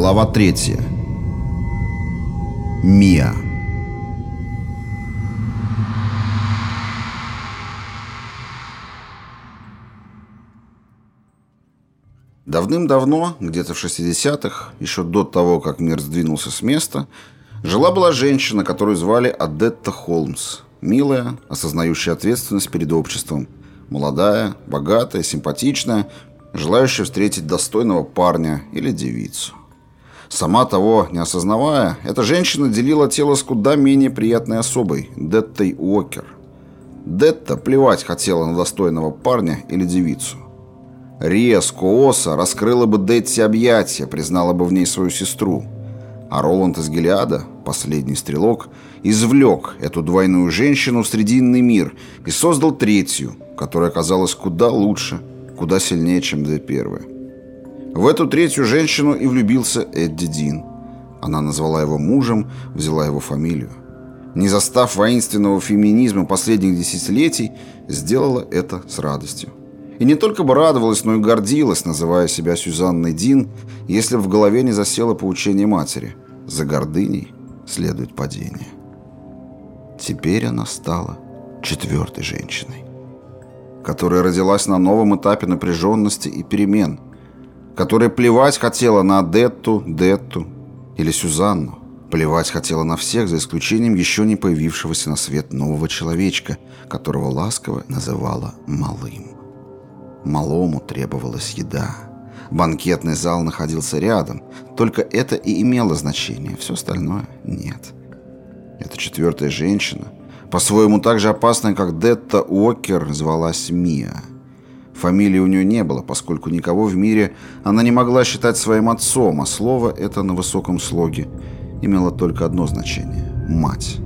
Глава 3. Мия. Давным-давно, где-то в 60-х, еще до того, как мир сдвинулся с места, жила-была женщина, которую звали Адетта Холмс. Милая, осознающая ответственность перед обществом. Молодая, богатая, симпатичная, желающая встретить достойного парня или девицу. Сама того не осознавая, эта женщина делила тело с куда менее приятной особой, Деттой Уокер. Детта плевать хотела на достойного парня или девицу. Резко, оса раскрыла бы Детти объятия, признала бы в ней свою сестру. А Роланд из Гелиада, последний стрелок, извлек эту двойную женщину в срединный мир и создал третью, которая оказалась куда лучше, куда сильнее, чем две первые. В эту третью женщину и влюбился Эдди Дин. Она назвала его мужем, взяла его фамилию. Не застав воинственного феминизма последних десятилетий, сделала это с радостью. И не только бы радовалась, но и гордилась, называя себя Сюзанной Дин, если в голове не засело поучение матери. За гордыней следует падение. Теперь она стала четвертой женщиной, которая родилась на новом этапе напряженности и перемен – которая плевать хотела на Детту, Детту или Сюзанну. Плевать хотела на всех, за исключением еще не появившегося на свет нового человечка, которого ласково называла «малым». Малому требовалась еда. Банкетный зал находился рядом, только это и имело значение, все остальное нет. Эта четвертая женщина, по-своему так же опасная, как Детта Уокер, звалась Мия – Фамилии у нее не было, поскольку никого в мире она не могла считать своим отцом, а слово это на высоком слоге имело только одно значение – «мать».